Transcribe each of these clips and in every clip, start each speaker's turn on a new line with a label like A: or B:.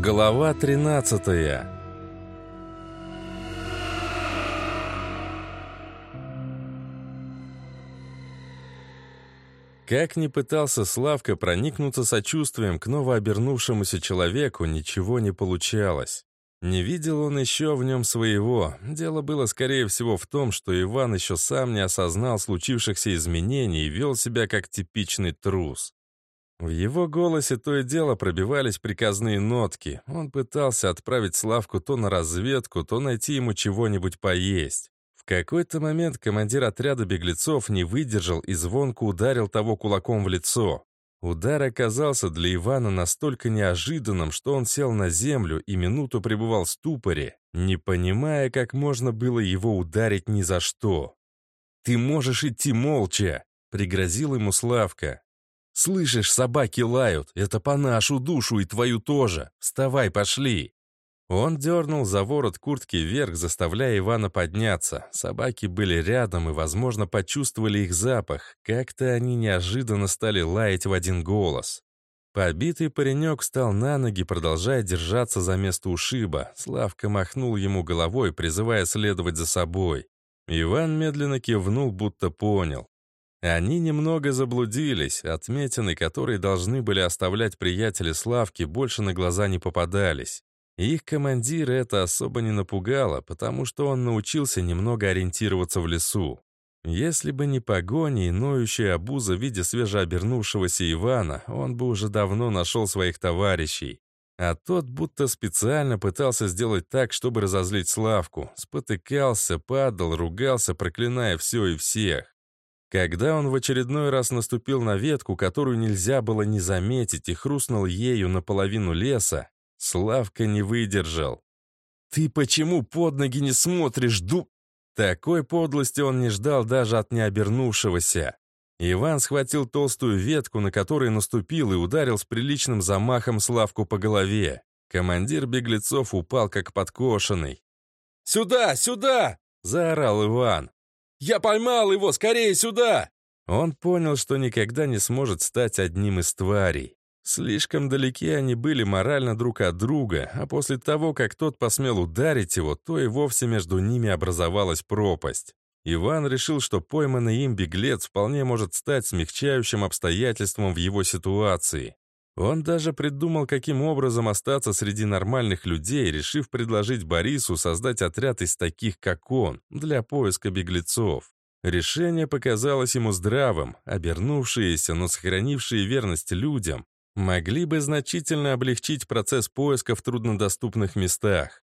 A: Глава 13 Как ни пытался Славка проникнуться сочувствием к новообернувшемуся человеку, ничего не получалось. Не видел он еще в нем своего. Дело было, скорее всего, в том, что Иван еще сам не осознал случившихся изменений и вел себя как типичный трус. В его голосе то и дело пробивались приказные нотки. Он пытался отправить Славку то на разведку, то найти ему чего-нибудь поесть. В какой-то момент командир отряда беглецов не выдержал и звонко ударил того кулаком в лицо. Удар оказался для Ивана настолько неожиданным, что он сел на землю и минуту пребывал в ступоре, не понимая, как можно было его ударить ни за что. «Ты можешь идти молча!» — пригрозил ему Славка. «Слышишь, собаки лают, это по нашу душу и твою тоже. Вставай, пошли!» Он дернул за ворот куртки вверх, заставляя Ивана подняться. Собаки были рядом и, возможно, почувствовали их запах. Как-то они неожиданно стали лаять в один голос. Побитый паренек встал на ноги, продолжая держаться за место ушиба. Славка махнул ему головой, призывая следовать за собой. Иван медленно кивнул, будто понял. Они немного заблудились, отметины, которые должны были оставлять приятели Славки, больше на глаза не попадались. Их командира это особо не напугало, потому что он научился немного ориентироваться в лесу. Если бы не погони и ноющая обуза в виде свежеобернувшегося Ивана, он бы уже давно нашел своих товарищей. А тот будто специально пытался сделать так, чтобы разозлить Славку. Спотыкался, падал, ругался, проклиная все и всех. Когда он в очередной раз наступил на ветку, которую нельзя было не заметить, и хрустнул ею наполовину леса, Славка не выдержал. «Ты почему под ноги не смотришь, ду...» Такой подлости он не ждал даже от необернувшегося. Иван схватил толстую ветку, на которой наступил, и ударил с приличным замахом Славку по голове. Командир беглецов упал как подкошенный.
B: «Сюда, сюда!» — заорал Иван. «Я поймал его! Скорее сюда!»
A: Он понял, что никогда не сможет стать одним из тварей. Слишком далеки они были морально друг от друга, а после того, как тот посмел ударить его, то и вовсе между ними образовалась пропасть. Иван решил, что пойманный им беглец вполне может стать смягчающим обстоятельством в его ситуации. Он даже придумал, каким образом остаться среди нормальных людей, решив предложить Борису создать отряд из таких, как он, для поиска беглецов. Решение показалось ему здравым, обернувшиеся, но сохранившие верность людям, могли бы значительно облегчить процесс поиска в труднодоступных местах.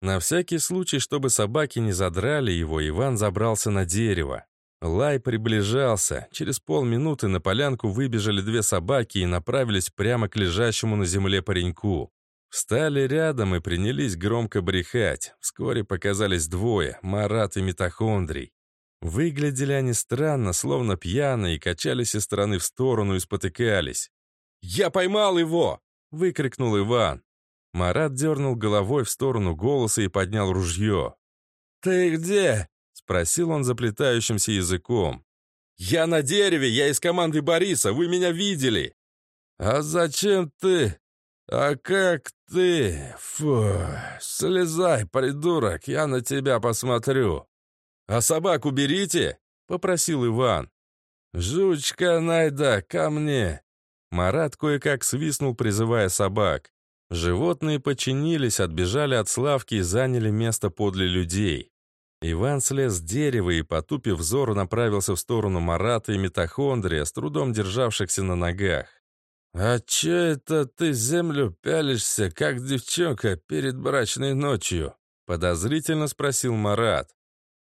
A: На всякий случай, чтобы собаки не задрали его, Иван забрался на дерево. Лай приближался. Через полминуты на полянку выбежали две собаки и направились прямо к лежащему на земле пареньку. Встали рядом и принялись громко брехать. Вскоре показались двое — Марат и Митохондрий. Выглядели они странно, словно пьяные, и качались из стороны в сторону и спотыкались.
B: «Я поймал его!» — выкрикнул Иван.
A: Марат дернул головой в сторону голоса и поднял ружье.
B: «Ты где?»
A: — спросил он заплетающимся языком.
B: «Я на дереве, я из команды Бориса, вы меня видели!»
A: «А зачем ты? А как ты? Фу, слезай, придурок, я на тебя посмотрю!»
B: «А собаку берите!» — попросил Иван.
A: «Жучка найда, ко мне!» Марат кое-как свистнул, призывая собак. Животные подчинились, отбежали от Славки и заняли место подле людей. Иван слез с дерева и, потупив взор, направился в сторону Марата и Митохондрия, с трудом державшихся на ногах. «А че это ты землю пялишься, как девчонка перед брачной ночью?» — подозрительно спросил Марат.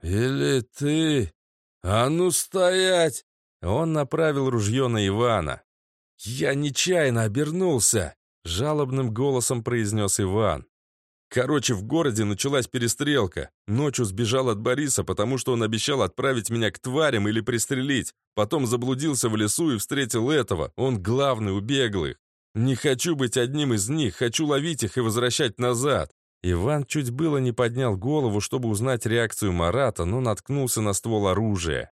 A: «Или ты? А ну стоять!» Он направил ружье на Ивана.
B: «Я нечаянно обернулся», — жалобным голосом произнес Иван. Короче, в городе началась перестрелка. Ночью сбежал от Бориса, потому что он обещал отправить меня к тварям или пристрелить. Потом заблудился в лесу и встретил этого. Он главный у беглых. Не хочу быть одним из них, хочу ловить их и возвращать назад. Иван чуть было не поднял голову, чтобы узнать реакцию Марата, но наткнулся на ствол оружия.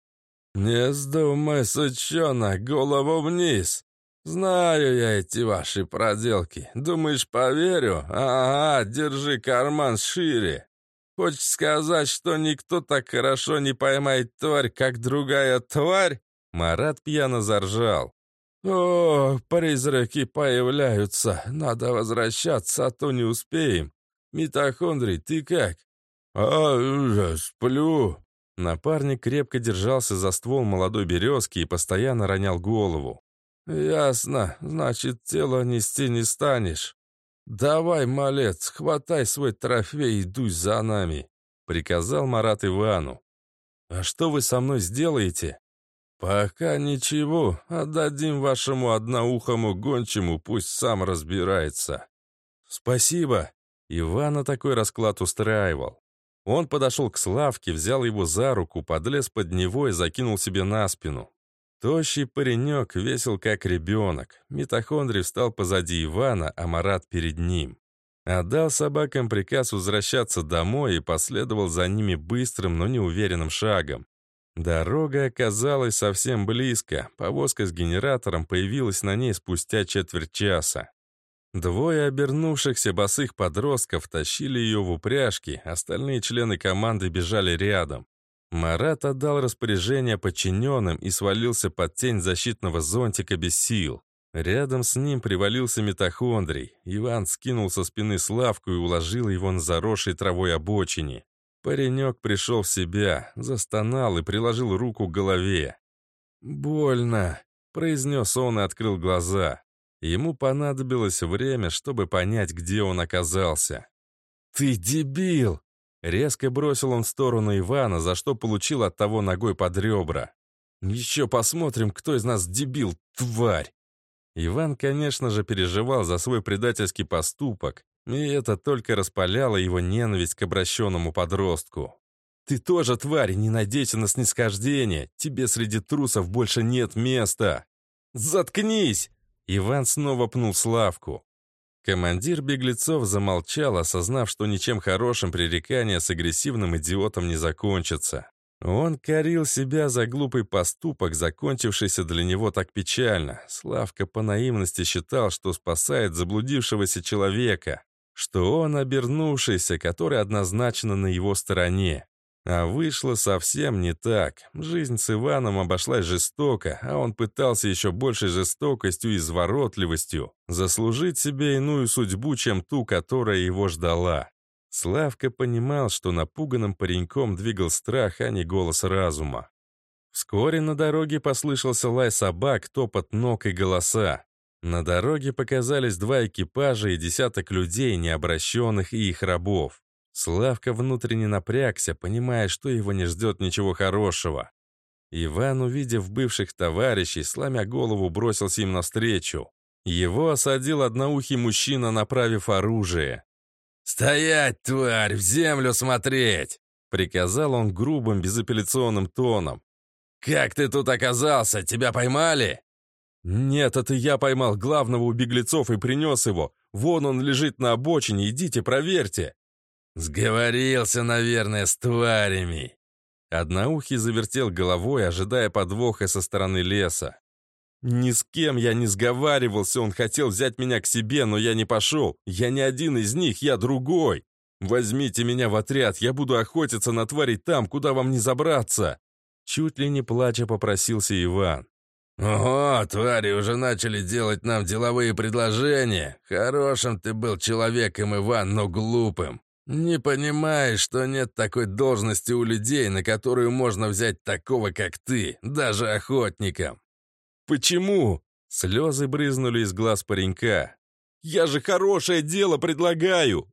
B: «Не сдумай, сучонок, голову вниз!» «Знаю я эти ваши проделки. Думаешь, поверю? Ага, держи карман шире. Хочешь сказать, что никто так хорошо не поймает тварь, как другая тварь?» Марат пьяно заржал. «О, призраки появляются. Надо возвращаться, а то не успеем. Митохондрий, ты как?» «А, сплю». Напарник крепко держался за ствол молодой березки и постоянно ронял голову. «Ясно. Значит, тело нести не станешь. Давай, малец, хватай свой трофей и дуй за нами», — приказал Марат Ивану. «А что вы со мной сделаете?» «Пока ничего. Отдадим вашему одноухому гончему, пусть сам разбирается». «Спасибо». Ивана такой расклад устраивал. Он подошел к Славке, взял его за руку, подлез под него и закинул себе на спину. Тощий паренек весел как ребенок. Митохондрий встал позади Ивана, а Марат перед ним. Отдал собакам приказ возвращаться домой и последовал за ними быстрым, но неуверенным шагом. Дорога оказалась совсем близко. Повозка с генератором появилась на ней спустя четверть часа. Двое обернувшихся босых подростков тащили ее в упряжке, остальные члены команды бежали рядом. Марат отдал распоряжение подчиненным и свалился под тень защитного зонтика без сил. Рядом с ним привалился митохондрий. Иван скинул со спины Славку и уложил его на заросшей травой обочине. Паренек пришел в себя, застонал и приложил руку к голове. «Больно», — произнес он и открыл глаза. Ему понадобилось время, чтобы понять, где он оказался. «Ты дебил!» Резко бросил он в сторону Ивана, за что получил от того ногой под ребра. «Еще посмотрим, кто из нас дебил, тварь!» Иван, конечно же, переживал за свой предательский поступок, и это только распаляло его ненависть к обращенному подростку. «Ты тоже, тварь, не надейся на снисхождение! Тебе среди трусов больше нет места!» «Заткнись!» Иван снова пнул Славку. Командир беглецов замолчал, осознав, что ничем хорошим пререкание с агрессивным идиотом не закончится. Он корил себя за глупый поступок, закончившийся для него так печально. Славка по наивности считал, что спасает заблудившегося человека, что он обернувшийся, который однозначно на его стороне. А вышло совсем не так. Жизнь с Иваном обошлась жестоко, а он пытался еще большей жестокостью и изворотливостью заслужить себе иную судьбу, чем ту, которая его ждала. Славка понимал, что напуганным пареньком двигал страх, а не голос разума. Вскоре на дороге послышался лай собак, топот ног и голоса. На дороге показались два экипажа и десяток людей, необращенных и их рабов. Славка внутренне напрягся, понимая, что его не ждет ничего хорошего. Иван, увидев бывших товарищей, сломя голову, бросился им навстречу. Его осадил одноухий мужчина, направив оружие. «Стоять, тварь, в землю смотреть!» — приказал он грубым, безапелляционным тоном. «Как ты тут оказался? Тебя поймали?» «Нет, это я поймал главного у беглецов и принес его. Вон он лежит на обочине, идите, проверьте!» «Сговорился, наверное, с тварями!» Одноухий завертел головой, ожидая подвоха со стороны леса. «Ни с кем я не сговаривался, он хотел взять меня к себе, но я не пошел. Я не один из них, я другой. Возьмите меня в отряд, я буду охотиться на тварей там, куда вам не забраться!» Чуть ли не плача попросился Иван. «Ого, твари уже начали делать нам деловые предложения. Хорошим ты был человеком, Иван, но глупым. «Не понимаешь, что нет такой должности у людей, на которую можно взять такого, как ты, даже охотником?» «Почему?» Слезы брызнули из глаз паренька. «Я же хорошее дело предлагаю!»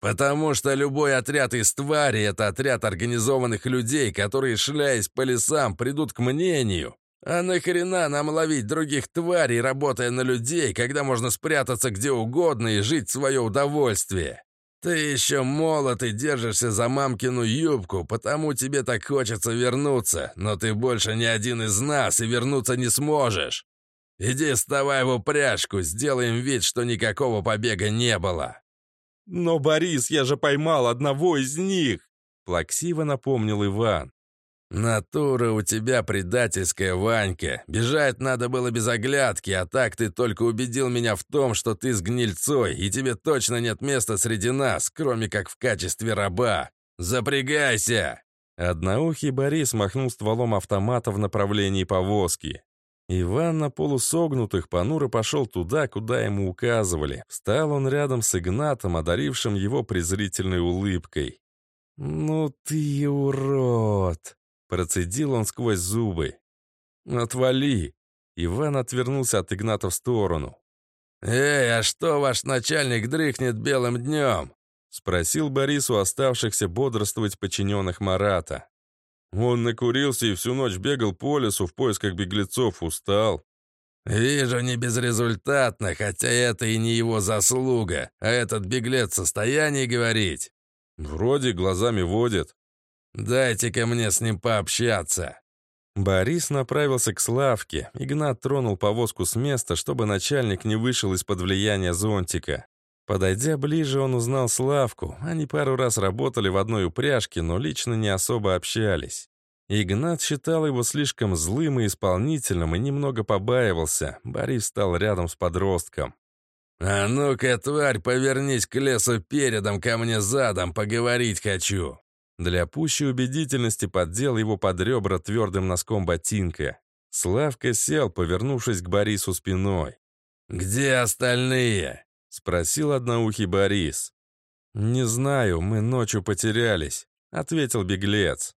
B: «Потому что любой отряд из твари — это отряд организованных людей, которые, шляясь по лесам, придут к мнению. А нахрена нам ловить других тварей, работая на людей, когда можно спрятаться где угодно и жить в свое удовольствие?» «Ты еще молод и держишься за мамкину юбку, потому тебе так хочется вернуться, но ты больше не один из нас и вернуться не сможешь. Иди вставай в упряжку, сделаем вид, что никакого побега не было».
A: «Но, Борис, я же поймал одного из них!» Плаксиво напомнил Иван.
B: «Натура у тебя предательская, Ванька. Бежать надо было без оглядки, а так ты только убедил меня в том, что ты с гнильцой, и тебе точно нет места среди нас, кроме как в качестве раба. Запрягайся!»
A: Одноухий Борис махнул стволом автомата в направлении повозки. Иван на полусогнутых понуро пошел туда, куда ему указывали. Встал он рядом с Игнатом, одарившим его презрительной улыбкой. «Ну ты урод!» Процедил он сквозь зубы. «Отвали!» Иван отвернулся от Игната в сторону.
B: «Эй, а что ваш начальник дрыхнет белым днем?»
A: Спросил Борис у оставшихся бодрствовать подчиненных Марата. Он накурился и всю ночь бегал по лесу в поисках беглецов, устал.
B: «Вижу, не безрезультатно, хотя это и не его заслуга. А этот беглец в состоянии говорить?»
A: «Вроде глазами водит».
B: «Дайте-ка мне с ним пообщаться».
A: Борис направился к Славке. Игнат тронул повозку с места, чтобы начальник не вышел из-под влияния зонтика. Подойдя ближе, он узнал Славку. Они пару раз работали в одной упряжке, но лично не особо общались. Игнат считал его слишком злым и исполнительным и немного побаивался. Борис стал рядом с подростком.
B: «А ну-ка, тварь, повернись к лесу передом, ко мне задом, поговорить хочу!»
A: Для пущей убедительности поддел его под ребра твердым носком ботинка. Славка сел, повернувшись к Борису спиной.
B: «Где остальные?»
A: — спросил одноухий Борис. «Не знаю, мы ночью потерялись», — ответил беглец.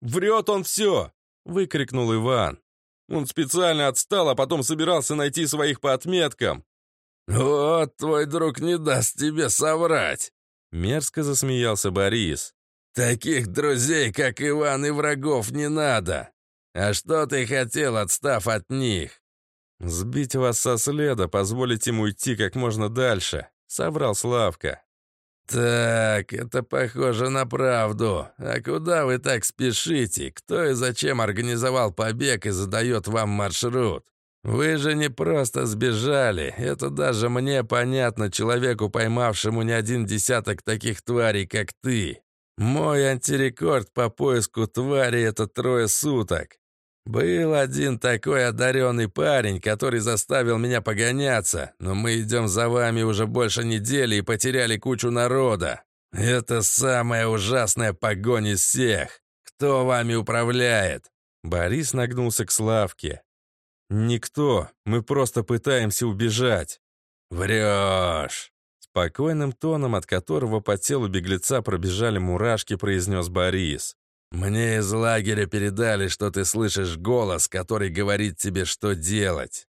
B: «Врет он все!» — выкрикнул Иван. «Он специально отстал, а потом собирался найти своих по отметкам». «Вот твой друг не даст тебе соврать!»
A: Мерзко засмеялся Борис.
B: «Таких друзей, как Иван, и врагов не надо. А что ты хотел, отстав от них?»
A: «Сбить вас со следа, позволить ему уйти как можно дальше», — соврал Славка.
B: «Так, это похоже на правду. А куда вы так спешите? Кто и зачем организовал побег и задает вам маршрут? Вы же не просто сбежали. Это даже мне понятно, человеку, поймавшему не один десяток таких тварей, как ты. Мой антирекорд по поиску твари — это трое суток. Был один такой одаренный парень, который заставил меня погоняться, но мы идем за вами уже больше недели и потеряли кучу народа. Это самая ужасная погонь из всех. Кто вами управляет?»
A: Борис нагнулся к Славке. «Никто. Мы просто пытаемся убежать».
B: «Врешь!»
A: Спокойным тоном, от которого по телу беглеца пробежали мурашки, произнес Борис.
B: «Мне из лагеря передали, что ты слышишь голос, который говорит тебе, что делать».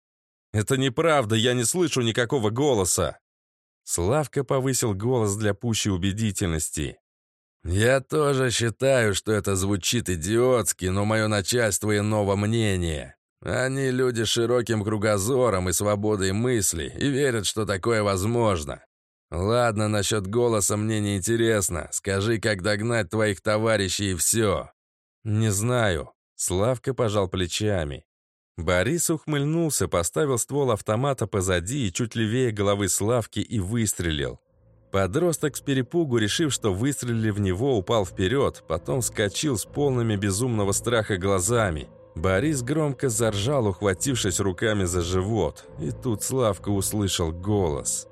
A: «Это неправда, я не слышу никакого голоса». Славка повысил голос для пущей убедительности.
B: «Я тоже считаю, что это звучит идиотски, но мое начальство иного мнения. Они люди с широким кругозором и свободой мысли и верят, что такое возможно. «Ладно, насчет голоса мне не интересно. Скажи, как догнать твоих товарищей и все».
A: «Не знаю». Славка пожал плечами. Борис ухмыльнулся, поставил ствол автомата позади и чуть левее головы Славки и выстрелил. Подросток с перепугу, решив, что выстрелили в него, упал вперед, потом вскочил с полными безумного страха глазами. Борис громко заржал, ухватившись руками за живот, и тут Славка услышал голос.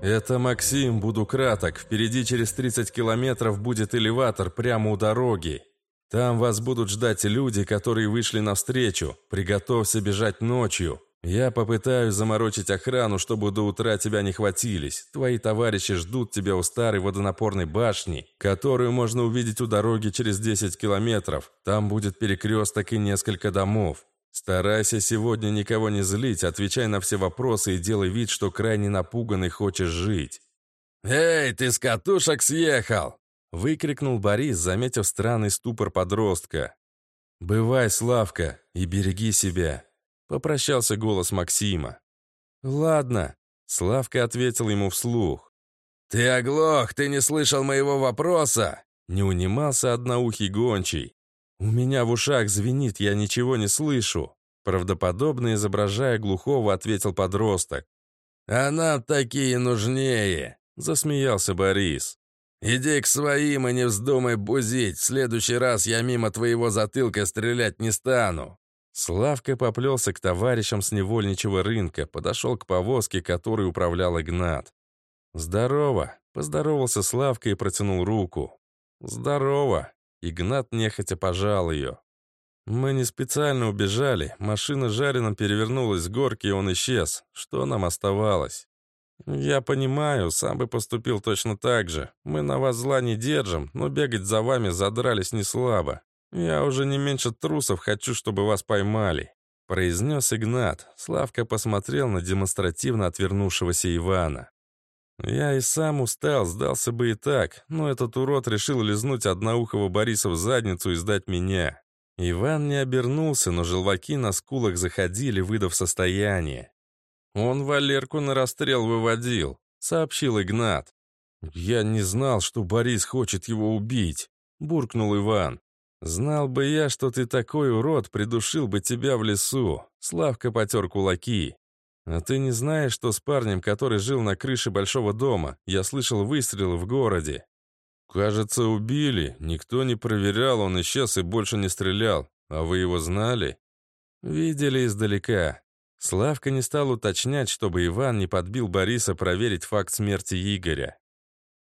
A: «Это Максим, буду краток. Впереди через 30 километров будет элеватор прямо у дороги. Там вас будут ждать люди, которые вышли навстречу. Приготовься бежать ночью. Я попытаюсь заморочить охрану, чтобы до утра тебя не хватились. Твои товарищи ждут тебя у старой водонапорной башни, которую можно увидеть у дороги через 10 километров. Там будет перекресток и несколько домов. Старайся сегодня никого не злить, отвечай на все вопросы и делай вид, что крайне напуган и хочешь жить».
B: «Эй, ты с катушек съехал!»
A: — выкрикнул Борис, заметив странный ступор подростка. «Бывай, Славка, и береги себя», — попрощался голос Максима. «Ладно», — Славка ответил ему вслух.
B: «Ты оглох, ты не слышал моего вопроса?»
A: Не унимался одноухий гончий. «У меня в ушах звенит, я ничего не слышу», правдоподобно изображая глухого, ответил подросток.
B: «А нам такие нужнее»,
A: засмеялся Борис.
B: «Иди к своим и не вздумай бузить. В следующий раз я мимо твоего затылка стрелять не стану».
A: Славка поплелся к товарищам с невольничего рынка, подошел к повозке, которой управлял Игнат. «Здорово!» — поздоровался Славка и протянул руку. «Здорово!» — Игнат нехотя пожал ее. «Мы не специально убежали. Машина жареным перевернулась с горки, и он исчез. Что нам оставалось?» «Я понимаю, сам бы поступил точно так же. Мы на вас зла не держим, но бегать за вами задрались не слабо. Я уже не меньше трусов хочу, чтобы вас поймали», — произнес Игнат. Славка посмотрел на демонстративно отвернувшегося Ивана. «Я и сам устал, сдался бы и так, но этот урод решил лизнуть одноухого Бориса в задницу и сдать меня». Иван не обернулся, но желваки на скулах заходили, выдав состояние. «Он Валерку на расстрел выводил», — сообщил Игнат. «Я не знал, что Борис хочет его убить», — буркнул Иван. «Знал бы я, что ты такой урод, придушил бы тебя в лесу». Славка потер кулаки. «А ты не знаешь, что с парнем, который жил на крыше большого дома, я слышал выстрелы в городе?» «Кажется, убили. Никто не проверял, он исчез и больше не стрелял. А вы его знали?» «Видели издалека. Славка не стал уточнять, чтобы Иван не подбил Бориса проверить факт смерти Игоря.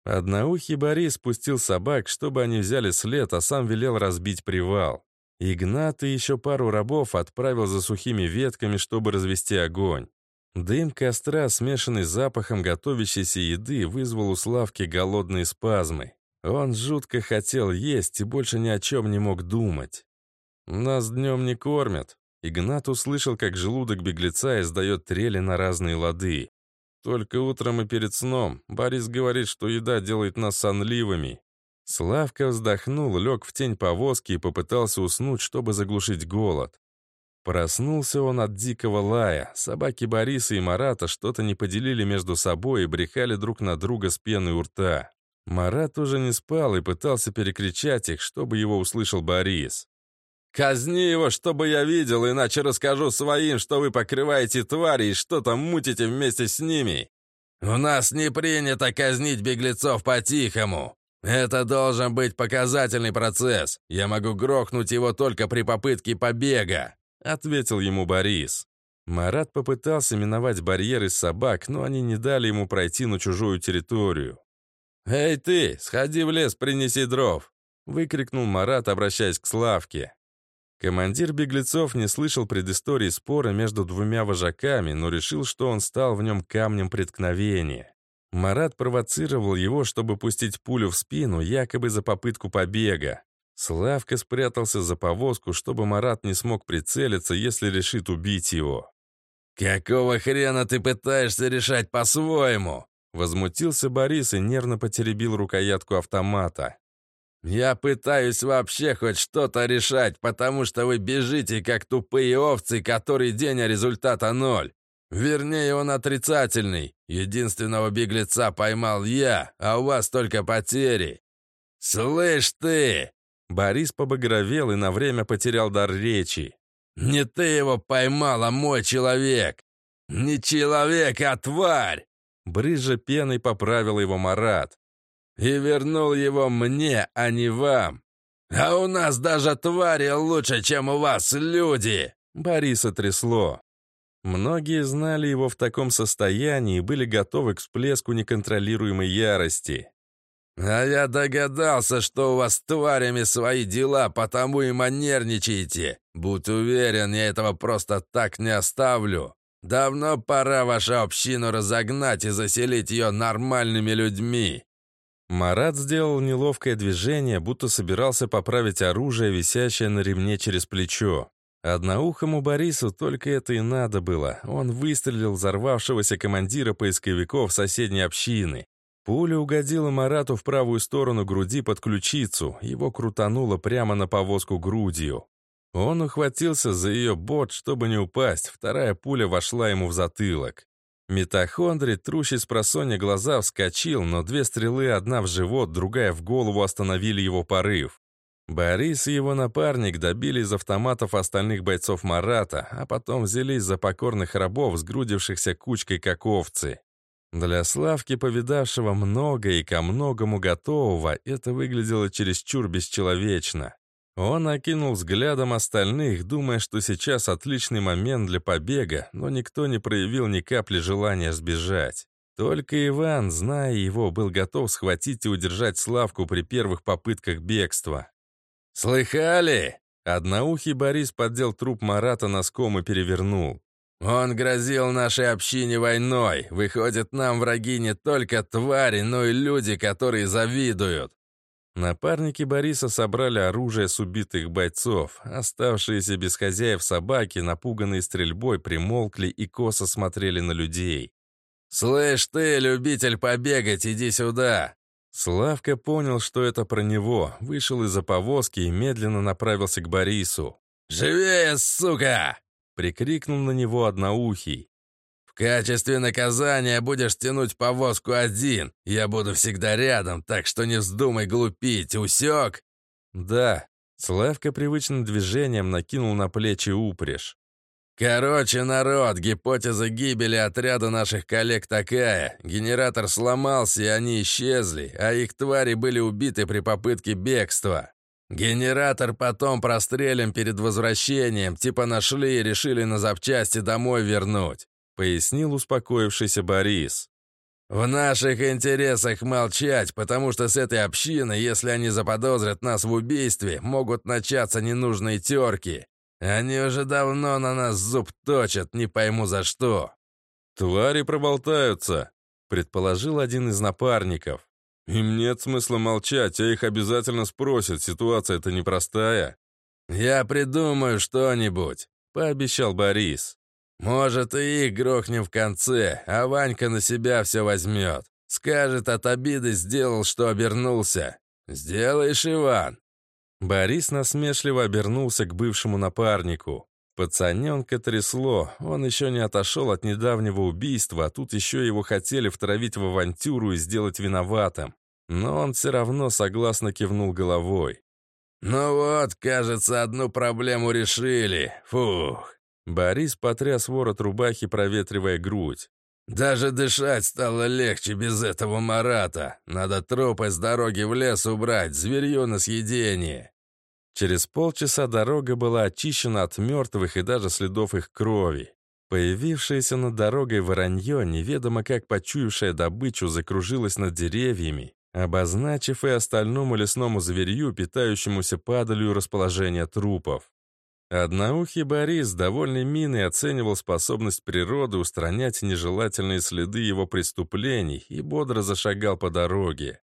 A: Одноухий Борис спустил собак, чтобы они взяли след, а сам велел разбить привал. Игнат и еще пару рабов отправил за сухими ветками, чтобы развести огонь. Дым костра, смешанный с запахом готовящейся еды, вызвал у Славки голодные спазмы. Он жутко хотел есть и больше ни о чем не мог думать. «Нас днем не кормят», Игнат услышал, как желудок беглеца издает трели на разные лады. «Только утром и перед сном. Борис говорит, что еда делает нас сонливыми». Славка вздохнул, лег в тень повозки и попытался уснуть, чтобы заглушить голод. Проснулся он от дикого лая. Собаки Бориса и Марата что-то не поделили между собой и брехали друг на друга с пеной у рта. Марат уже не спал и пытался перекричать их, чтобы его услышал Борис. Казни его, чтобы я видел, иначе расскажу своим, что вы покрываете твари и что-то мутите вместе с ними. У нас не принято казнить беглецов по-тихому. Это должен быть показательный процесс. Я могу грохнуть его только при попытке побега», — ответил ему Борис. Марат попытался миновать барьер из собак, но они не дали ему пройти на чужую территорию. «Эй ты, сходи в лес, принеси дров!» — выкрикнул Марат, обращаясь к Славке. Командир беглецов не слышал предыстории спора между двумя вожаками, но решил, что он стал в нем камнем преткновения. Марат провоцировал его, чтобы пустить пулю в спину, якобы за попытку побега. Славка спрятался за повозку, чтобы Марат не смог прицелиться, если решит убить его. «Какого хрена ты пытаешься решать по-своему?» Возмутился Борис и нервно потеребил рукоятку автомата. «Я пытаюсь вообще хоть что-то решать, потому что вы бежите, как тупые овцы, который день, а результата ноль. Вернее, он отрицательный. Единственного беглеца поймал я, а у вас только потери. Слышь ты!» Борис побагровел и на время потерял дар речи. «Не ты его поймал, а мой человек! Не человек, а тварь!» Брызжа пеной поправил его Марат и вернул его мне, а не вам. А у нас даже твари лучше, чем у вас люди!» Бориса трясло. Многие знали его в таком состоянии и были готовы к всплеску неконтролируемой ярости. «А я догадался, что у вас тварями свои дела, потому и манерничаете. Будь уверен, я этого просто так не оставлю. Давно пора вашу общину разогнать и заселить ее нормальными людьми. Марат сделал неловкое движение, будто собирался поправить оружие, висящее на ремне через плечо. Одноухому Борису только это и надо было. Он выстрелил взорвавшегося командира поисковиков соседней общины. Пуля угодила Марату в правую сторону груди под ключицу, его крутануло прямо на повозку грудью. Он ухватился за ее бот, чтобы не упасть, вторая пуля вошла ему в затылок. Митохондрий, трущий с просонья глаза, вскочил, но две стрелы, одна в живот, другая в голову, остановили его порыв. Борис и его напарник добили из автоматов остальных бойцов Марата, а потом взялись за покорных рабов, сгрудившихся кучкой как овцы. Для Славки, повидавшего много и ко многому готового, это выглядело чересчур бесчеловечно. Он окинул взглядом остальных, думая, что сейчас отличный момент для побега, но никто не проявил ни капли желания сбежать. Только Иван, зная его, был готов схватить и удержать Славку при первых попытках бегства. «Слыхали?» Одноухий Борис поддел труп Марата носком и перевернул. «Он грозил нашей общине войной. Выходит, нам враги не только твари, но и люди, которые завидуют. Напарники Бориса собрали оружие с убитых бойцов. Оставшиеся без хозяев собаки, напуганные стрельбой, примолкли и косо смотрели на людей. «Слышь ты, любитель побегать, иди сюда!» Славка понял, что это про него, вышел из-за повозки и медленно направился к Борису. «Живее, сука!» — прикрикнул на него одноухий. В качестве наказания будешь тянуть повозку один. Я буду всегда рядом, так что не вздумай глупить, усек?» «Да». Славка привычным движением накинул на плечи упряжь. «Короче, народ, гипотеза гибели отряда наших коллег такая. Генератор сломался, и они исчезли, а их твари были убиты при попытке бегства. Генератор потом прострелим перед возвращением, типа нашли и решили на запчасти домой вернуть. — пояснил успокоившийся Борис. «В наших интересах молчать, потому что с этой общины, если они заподозрят нас в убийстве, могут начаться ненужные терки. Они уже давно на нас зуб точат, не пойму за что».
B: «Твари проболтаются», — предположил один из напарников. «Им нет смысла молчать, а их обязательно спросят, ситуация-то непростая».
A: «Я придумаю что-нибудь», — пообещал Борис. Может, и их грохнем в конце, а Ванька на себя все возьмет. Скажет, от обиды сделал, что обернулся. Сделаешь, Иван?» Борис насмешливо обернулся к бывшему напарнику. Пацаненка трясло, он еще не отошел от недавнего убийства, а тут еще его хотели втравить в авантюру и сделать виноватым. Но он все равно согласно кивнул головой. «Ну вот, кажется, одну проблему решили. Фух, Борис потряс ворот рубахи, проветривая грудь. «Даже дышать стало легче без этого Марата. Надо трупы с дороги в лес убрать, зверье на съедение». Через полчаса дорога была очищена от мертвых и даже следов их крови. Появившееся над дорогой воронье, неведомо как почуявшее добычу, закружилось над деревьями, обозначив и остальному лесному зверью, питающемуся падалью расположение трупов. Одноухий Борис, довольный миной, оценивал способность природы устранять нежелательные следы его преступлений и бодро зашагал по дороге.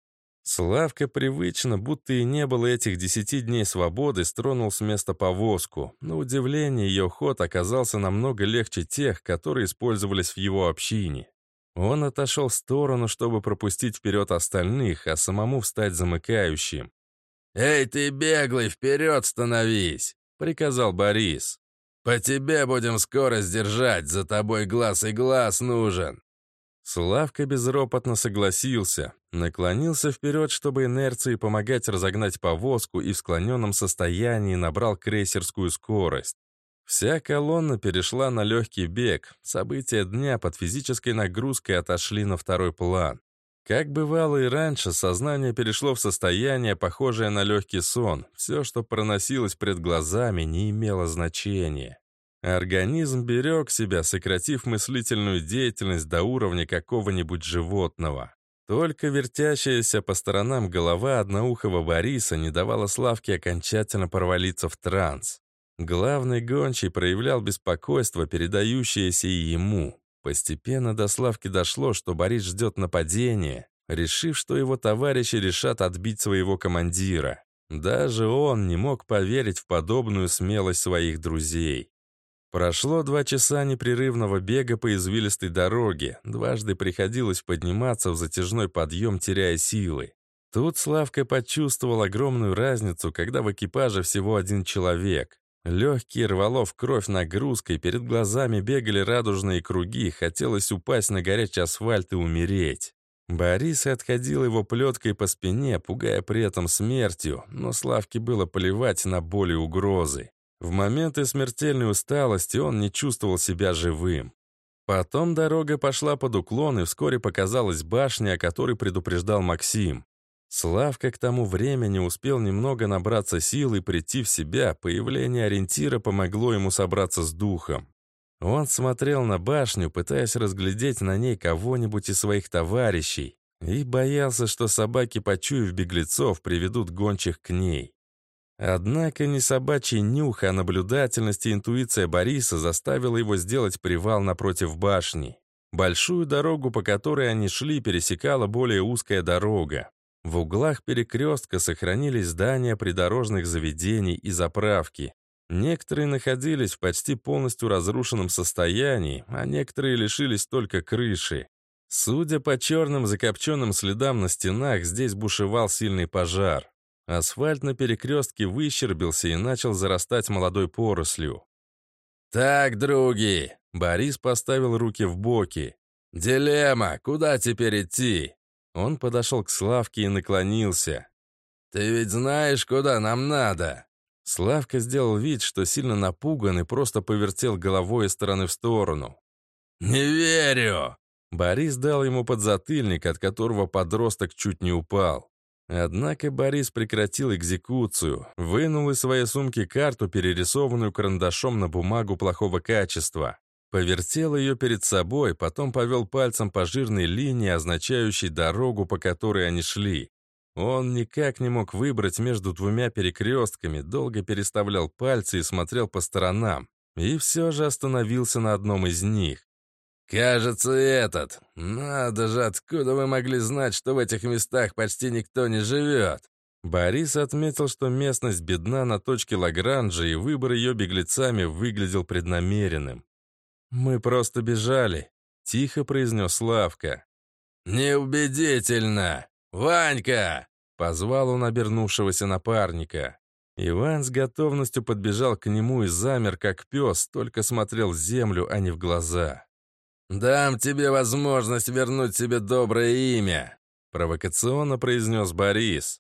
A: Славка привычно, будто и не было этих десяти дней свободы, стронул с места повозку. На удивление, ее ход оказался намного легче тех, которые использовались в его общине. Он отошел в сторону, чтобы пропустить вперед остальных, а самому встать замыкающим. «Эй, ты беглый, вперед становись!» — приказал Борис. «По тебе будем скорость держать, за тобой глаз и глаз нужен». Славка безропотно согласился, наклонился вперед, чтобы инерции помогать разогнать повозку и в склоненном состоянии набрал крейсерскую скорость. Вся колонна перешла на легкий бег, события дня под физической нагрузкой отошли на второй план. Как бывало и раньше, сознание перешло в состояние, похожее на легкий сон. Все, что проносилось пред глазами, не имело значения. Организм берег себя, сократив мыслительную деятельность до уровня какого-нибудь животного. Только вертящаяся по сторонам голова одноухого Бориса не давала Славке окончательно провалиться в транс. Главный гончий проявлял беспокойство, передающееся и ему. Постепенно до Славки дошло, что Борис ждет нападения, решив, что его товарищи решат отбить своего командира. Даже он не мог поверить в подобную смелость своих друзей. Прошло два часа непрерывного бега по извилистой дороге. Дважды приходилось подниматься в затяжной подъем, теряя силы. Тут Славка почувствовал огромную разницу, когда в экипаже всего один человек. Легкие рвало в кровь нагрузкой, перед глазами бегали радужные круги, хотелось упасть на горячий асфальт и умереть. Борис отходил его плеткой по спине, пугая при этом смертью, но Славке было плевать на боль угрозы. В моменты смертельной усталости он не чувствовал себя живым. Потом дорога пошла под уклон, и вскоре показалась башня, о которой предупреждал Максим. Славка к тому времени успел немного набраться сил и прийти в себя, появление ориентира помогло ему собраться с духом. Он смотрел на башню, пытаясь разглядеть на ней кого-нибудь из своих товарищей, и боялся, что собаки, почуяв беглецов, приведут гончих к ней. Однако не собачий нюх, а наблюдательность и интуиция Бориса заставила его сделать привал напротив башни. Большую дорогу, по которой они шли, пересекала более узкая дорога. В углах перекрестка сохранились здания придорожных заведений и заправки. Некоторые находились в почти полностью разрушенном состоянии, а некоторые лишились только крыши. Судя по черным закопченным следам на стенах, здесь бушевал сильный пожар. Асфальт на перекрестке выщербился и начал зарастать молодой порослью. «Так, други!» — Борис поставил руки в боки. «Дилемма! Куда теперь идти?» Он подошел к Славке и наклонился. «Ты ведь знаешь, куда нам надо?» Славка сделал вид, что сильно напуган и просто повертел головой из стороны в сторону. «Не верю!» Борис дал ему подзатыльник, от которого подросток чуть не упал. Однако Борис прекратил экзекуцию, вынул из своей сумки карту, перерисованную карандашом на бумагу плохого качества. Повертел ее перед собой, потом повел пальцем по жирной линии, означающей дорогу, по которой они шли. Он никак не мог выбрать между двумя перекрестками, долго переставлял пальцы и смотрел по сторонам, и все же остановился на одном из них. «Кажется, этот. Надо же, откуда вы могли знать, что в этих местах почти никто не живет?» Борис отметил, что местность бедна на точке Лагранжа, и выбор ее беглецами выглядел преднамеренным. «Мы просто бежали», — тихо произнес Славка. «Неубедительно! Ванька!» — позвал он обернувшегося напарника. Иван с готовностью подбежал к нему и замер, как пес, только смотрел в землю, а не в глаза. «Дам тебе возможность вернуть себе доброе имя», — провокационно произнес Борис.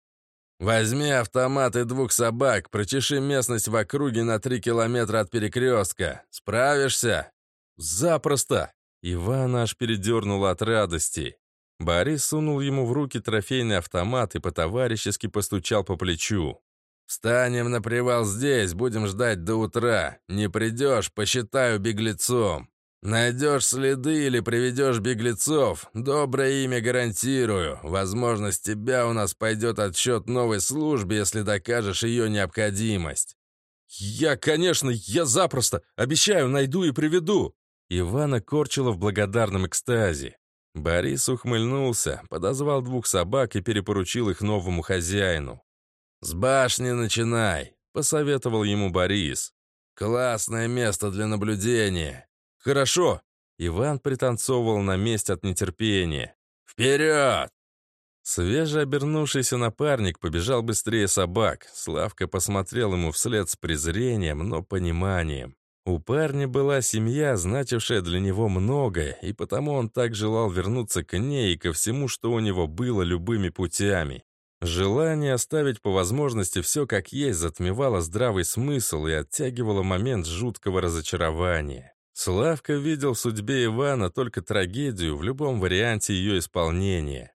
A: «Возьми автомат и двух собак, прочеши местность в округе на три километра от перекрестка. Справишься?» «Запросто!» Ивана аж передернуло от радости. Борис сунул ему в руки трофейный автомат и по-товарищески постучал по плечу. «Встанем на привал здесь, будем ждать до утра. Не придешь, посчитаю беглецом». Найдешь следы или приведешь беглецов, доброе имя гарантирую. Возможно, с тебя у нас пойдет отсчет новой службе, если докажешь ее необходимость. Я, конечно, я запросто. Обещаю, найду и приведу. Ивана корчила в благодарном экстазе. Борис ухмыльнулся, подозвал двух собак и перепоручил их новому хозяину. «С башни начинай», — посоветовал ему Борис. «Классное место для наблюдения. «Хорошо!» Иван пританцовывал на месте от нетерпения. «Вперед!» Свежеобернувшийся напарник побежал быстрее собак. Славка посмотрел ему вслед с презрением, но пониманием. У парня была семья, значившая для него многое, и потому он так желал вернуться к ней и ко всему, что у него было любыми путями. Желание оставить по возможности все как есть затмевало здравый смысл и оттягивало момент жуткого разочарования. Славка видел в судьбе Ивана только трагедию в любом варианте ее исполнения.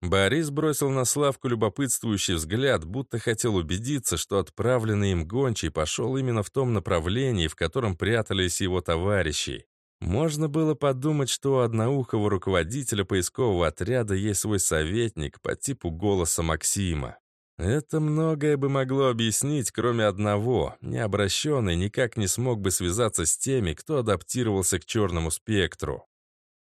A: Борис бросил на Славку любопытствующий взгляд, будто хотел убедиться, что отправленный им гончий пошел именно в том направлении, в котором прятались его товарищи. Можно было подумать, что у одноухого руководителя поискового отряда есть свой советник по типу голоса Максима. Это многое бы могло объяснить, кроме одного. Необращенный никак не смог бы связаться с теми, кто адаптировался к черному спектру.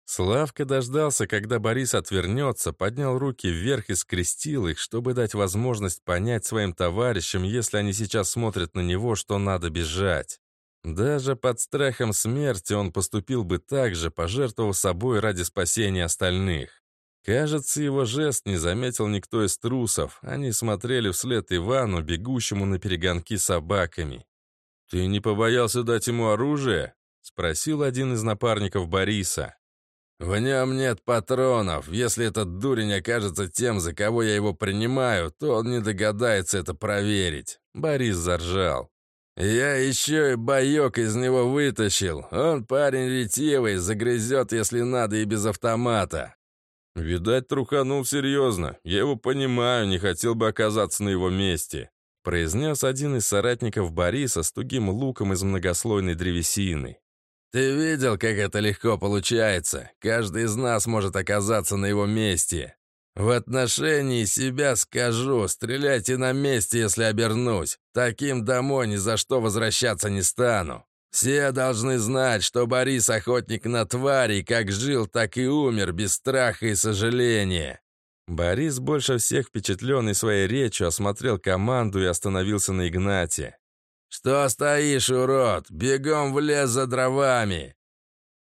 A: Славка дождался, когда Борис отвернется, поднял руки вверх и скрестил их, чтобы дать возможность понять своим товарищам, если они сейчас смотрят на него, что надо бежать. Даже под страхом смерти он поступил бы так же, пожертвовав собой ради спасения остальных. Кажется, его жест не заметил никто из трусов. Они смотрели вслед Ивану, бегущему на перегонки собаками. «Ты не побоялся дать ему оружие?» — спросил один из напарников Бориса. «В нем нет патронов. Если этот дурень окажется тем, за кого я его принимаю, то он не догадается это проверить». Борис заржал.
B: «Я еще и боек из него вытащил. Он парень ретивый, загрызет, если надо, и без автомата».
A: «Видать, труханул серьезно. Я его понимаю, не хотел бы оказаться на его месте», произнес один из соратников Бориса с тугим луком из многослойной древесины.
B: «Ты видел, как это легко получается? Каждый из нас может оказаться на его месте. В отношении себя скажу, стреляйте на месте, если обернусь. Таким домой ни за что возвращаться не стану. Все должны знать, что Борис охотник на твари, как жил, так и умер, без страха и сожаления».
A: Борис, больше всех впечатленный своей речью, осмотрел команду и остановился на Игнате.
B: «Что стоишь, урод? Бегом в лес за дровами!»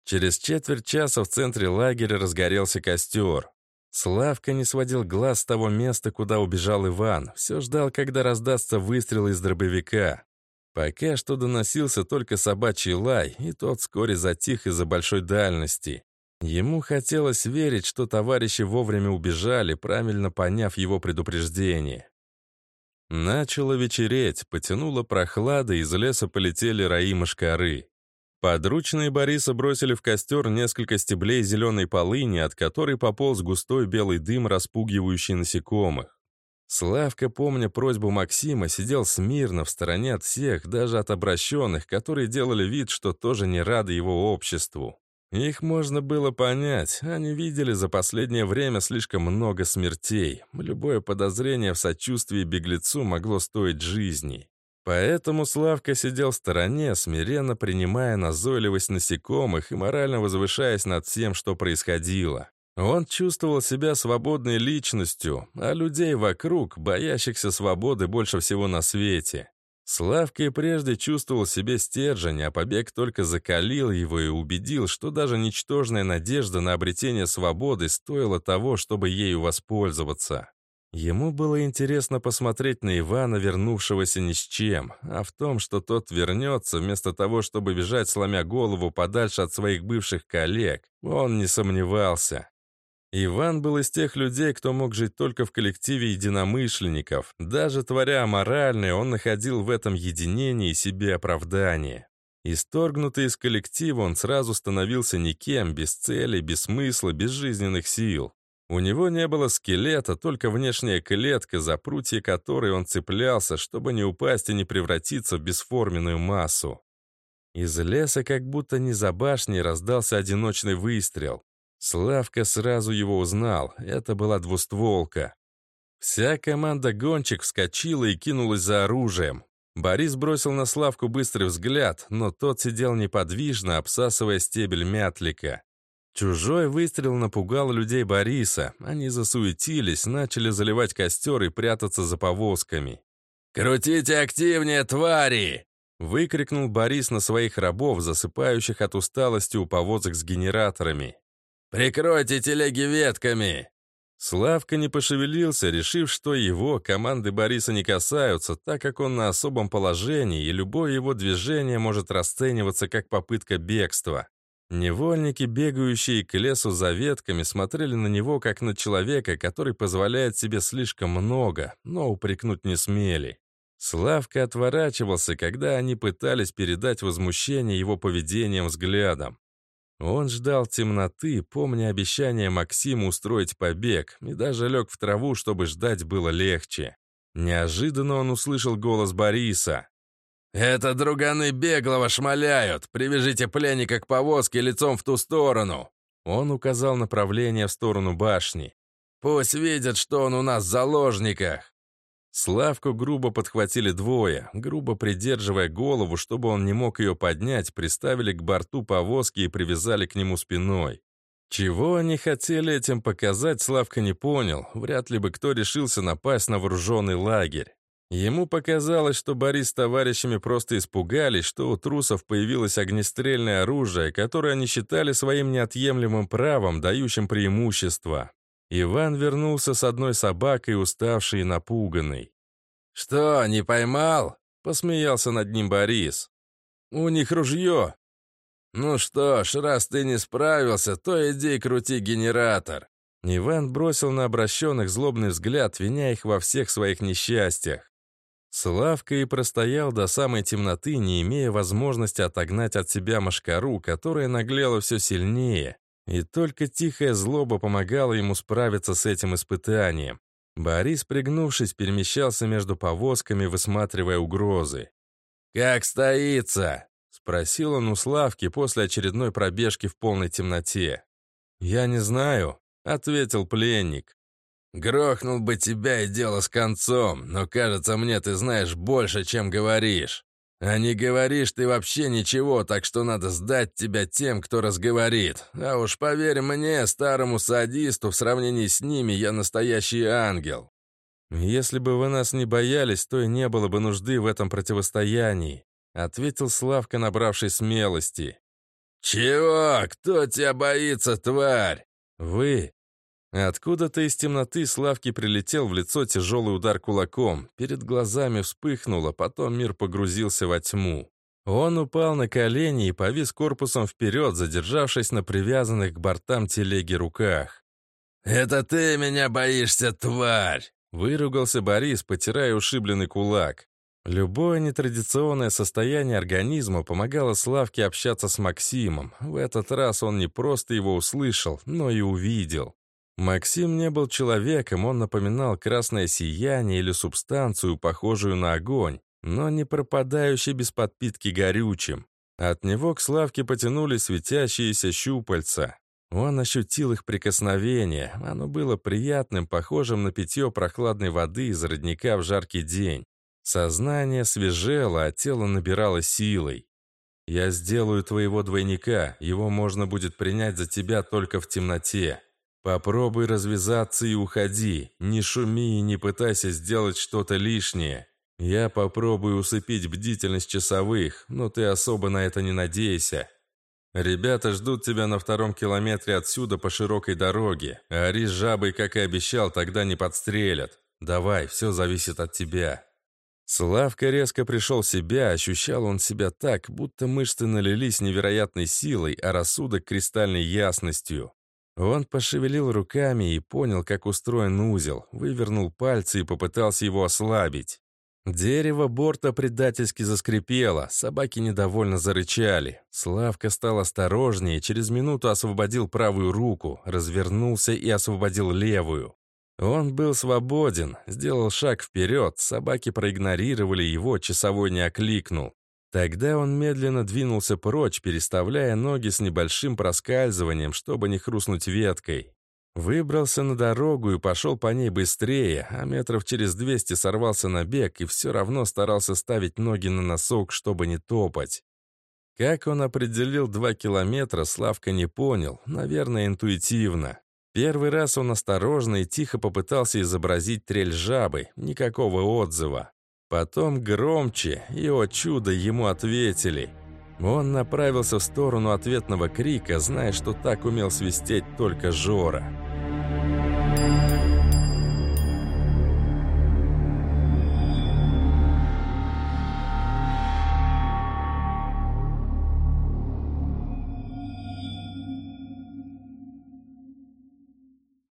A: Через четверть часа в центре лагеря разгорелся костер. Славка не сводил глаз с того места, куда убежал Иван. Все ждал, когда раздастся выстрел из дробовика. Пока что доносился только собачий лай, и тот вскоре затих из-за большой дальности. Ему хотелось верить, что товарищи вовремя убежали, правильно поняв его предупреждение. Начало вечереть, потянуло прохлада, из леса полетели раи мошкары. Подручные Бориса бросили в костер несколько стеблей зеленой полыни, от которой пополз густой белый дым, распугивающий насекомых. Славка, помня просьбу Максима, сидел смирно, в стороне от всех, даже от обращенных, которые делали вид, что тоже не рады его обществу. Их можно было понять, они видели за последнее время слишком много смертей. Любое подозрение в сочувствии беглецу могло стоить жизни. Поэтому Славка сидел в стороне, смиренно принимая назойливость насекомых и морально возвышаясь над всем, что происходило. Он чувствовал себя свободной личностью, а людей вокруг, боящихся свободы больше всего на свете. Славка и прежде чувствовал себе стержень, а побег только закалил его и убедил, что даже ничтожная надежда на обретение свободы стоила того, чтобы ею воспользоваться. Ему было интересно посмотреть на Ивана, вернувшегося ни с чем, а в том, что тот вернется, вместо того, чтобы бежать, сломя голову подальше от своих бывших коллег, он не сомневался. Иван был из тех людей, кто мог жить только в коллективе единомышленников. Даже творя аморальное, он находил в этом единении себе оправдание. Исторгнутый из коллектива, он сразу становился никем, без цели, без смысла, без жизненных сил. У него не было скелета, только внешняя клетка, за прутья которой он цеплялся, чтобы не упасть и не превратиться в бесформенную массу. Из леса, как будто не за башней, раздался одиночный выстрел. Славка сразу его узнал, это была двустволка. Вся команда гонщик вскочила и кинулась за оружием. Борис бросил на Славку быстрый взгляд, но тот сидел неподвижно, обсасывая стебель мятлика. Чужой выстрел напугал людей Бориса. Они засуетились, начали заливать костер и прятаться за повозками.
B: «Крутите активнее, твари!»
A: Выкрикнул Борис на своих рабов, засыпающих от усталости у повозок с генераторами.
B: «Прикройте телеги ветками!»
A: Славка не пошевелился, решив, что его команды Бориса не касаются, так как он на особом положении, и любое его движение может расцениваться как попытка бегства. Невольники, бегающие к лесу за ветками, смотрели на него как на человека, который позволяет себе слишком много, но упрекнуть не смели. Славка отворачивался, когда они пытались передать возмущение его поведением взглядом. Он ждал темноты, помня обещание Максиму устроить побег, и даже лег в траву, чтобы ждать было легче. Неожиданно он услышал голос Бориса.
B: «Это друганы Беглова шмаляют! Привяжите пленника к повозке лицом в ту сторону!»
A: Он указал направление в сторону башни.
B: «Пусть видят, что он у нас в заложниках!»
A: Славку грубо подхватили двое, грубо придерживая голову, чтобы он не мог ее поднять, приставили к борту повозки и привязали к нему спиной. Чего они хотели этим показать, Славка не понял. Вряд ли бы кто решился напасть на вооруженный лагерь. Ему показалось, что Борис с товарищами просто испугались, что у трусов появилось огнестрельное оружие, которое они считали своим неотъемлемым правом, дающим преимущество. Иван вернулся с одной собакой, уставший и напуганный.
B: «Что, не поймал?» — посмеялся над ним Борис. «У них ружье». «Ну что ж, раз ты не справился, то иди крути генератор».
A: Иван бросил на обращенных злобный взгляд, виня их во всех своих несчастьях. Славка и простоял до самой темноты, не имея возможности отогнать от себя машкару, которая наглела все сильнее, и только тихая злоба помогала ему справиться с этим испытанием. Борис, пригнувшись, перемещался между повозками, высматривая угрозы. «Как стоится?» — спросил он у Славки после очередной пробежки в полной темноте. «Я не знаю», — ответил пленник. «Грохнул бы тебя и дело с концом, но, кажется мне, ты знаешь больше, чем говоришь. А не говоришь ты вообще ничего, так что надо сдать тебя тем, кто разговорит. А уж поверь мне, старому садисту, в сравнении с ними я настоящий ангел». «Если бы вы нас не боялись, то и не было бы нужды в этом противостоянии», ответил Славка, набравшись смелости. «Чего? Кто тебя боится, тварь?» «Вы», Откуда-то из темноты Славки прилетел в лицо тяжелый удар кулаком. Перед глазами вспыхнуло, потом мир погрузился во тьму. Он упал на колени и повис корпусом вперед, задержавшись на привязанных к бортам телеги руках. «Это ты меня боишься, тварь!» Выругался Борис, потирая ушибленный кулак. Любое нетрадиционное состояние организма помогало Славке общаться с Максимом. В этот раз он не просто его услышал, но и увидел. Максим не был человеком, он напоминал красное сияние или субстанцию, похожую на огонь, но не пропадающий без подпитки горючим. От него к Славке потянулись светящиеся щупальца. Он ощутил их прикосновение. Оно было приятным, похожим на питье прохладной воды из родника в жаркий день. Сознание свежело, а тело набирало силой. «Я сделаю твоего двойника. Его можно будет принять за тебя только в темноте. Попробуй развязаться и уходи. Не шуми и не пытайся сделать что-то лишнее. Я попробую усыпить бдительность часовых, но ты особо на это не надейся. Ребята ждут тебя на втором километре отсюда по широкой дороге. Ари с жабой, как и обещал, тогда не подстрелят. Давай, все зависит от тебя». Славка резко пришел в себя, ощущал он себя так, будто мышцы налились невероятной силой, а рассудок кристальной ясностью. Он пошевелил руками и понял, как устроен узел, вывернул пальцы и попытался его ослабить. Дерево борта предательски заскрипело, собаки недовольно зарычали. Славка стал осторожнее, через минуту освободил правую руку, развернулся и освободил левую. Он был свободен, сделал шаг вперед, собаки проигнорировали его, часовой не окликнул. Тогда он медленно двинулся прочь, переставляя ноги с небольшим проскальзыванием, чтобы не хрустнуть веткой. Выбрался на дорогу и пошел по ней быстрее, а метров через двести сорвался на бег и все равно старался ставить ноги на носок, чтобы не топать. Как он определил два километра, Славка не понял, наверное, интуитивно. Первый раз он осторожно и тихо попытался изобразить трель жабы, никакого отзыва. Потом громче, и, о чудо, ему ответили. Он направился в сторону ответного крика, зная, что так умел свистеть только Жора.